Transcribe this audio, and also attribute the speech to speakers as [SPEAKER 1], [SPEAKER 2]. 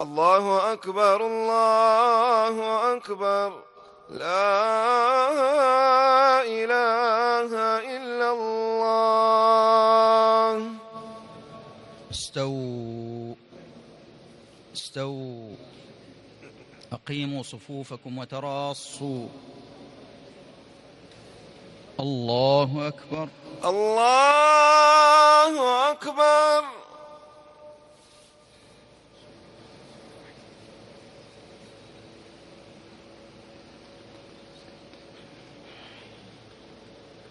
[SPEAKER 1] الله أكبر الله أكبر. لا إله إلا الله.
[SPEAKER 2] استووا استووا. أقيموا صفوفكم وتراصوا. الله أكبر.
[SPEAKER 1] الله أكبر.